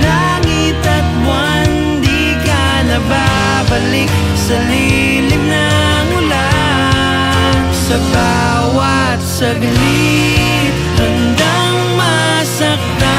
langit at buwan Di ka na babalik sa lilim ng ulan. Sa bawat saglit Handang masaktan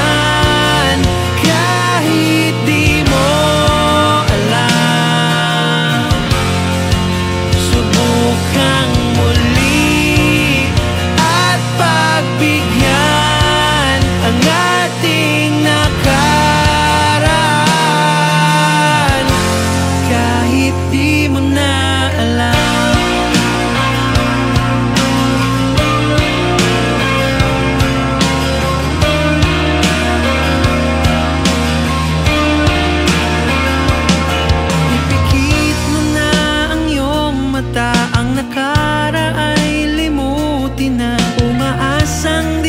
pag-asang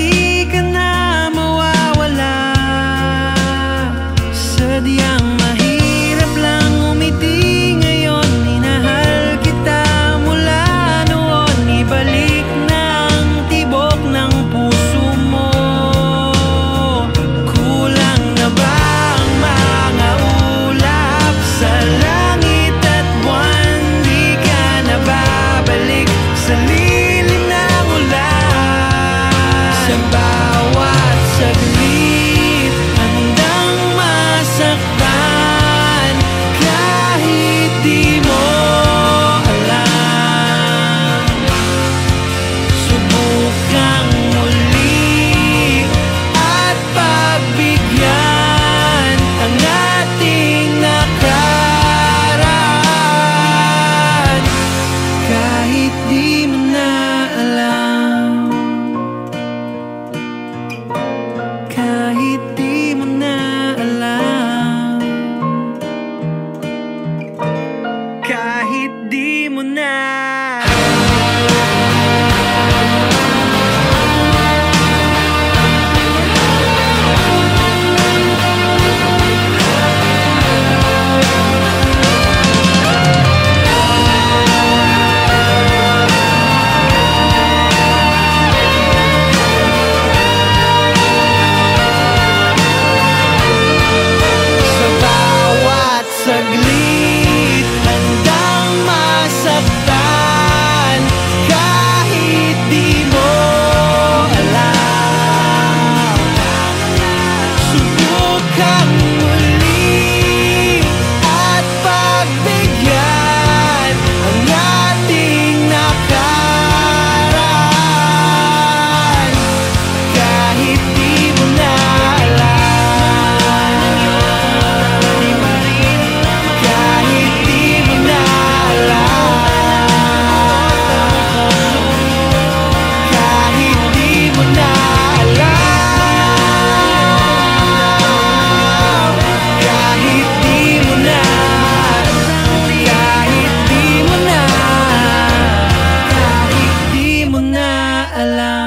Alone.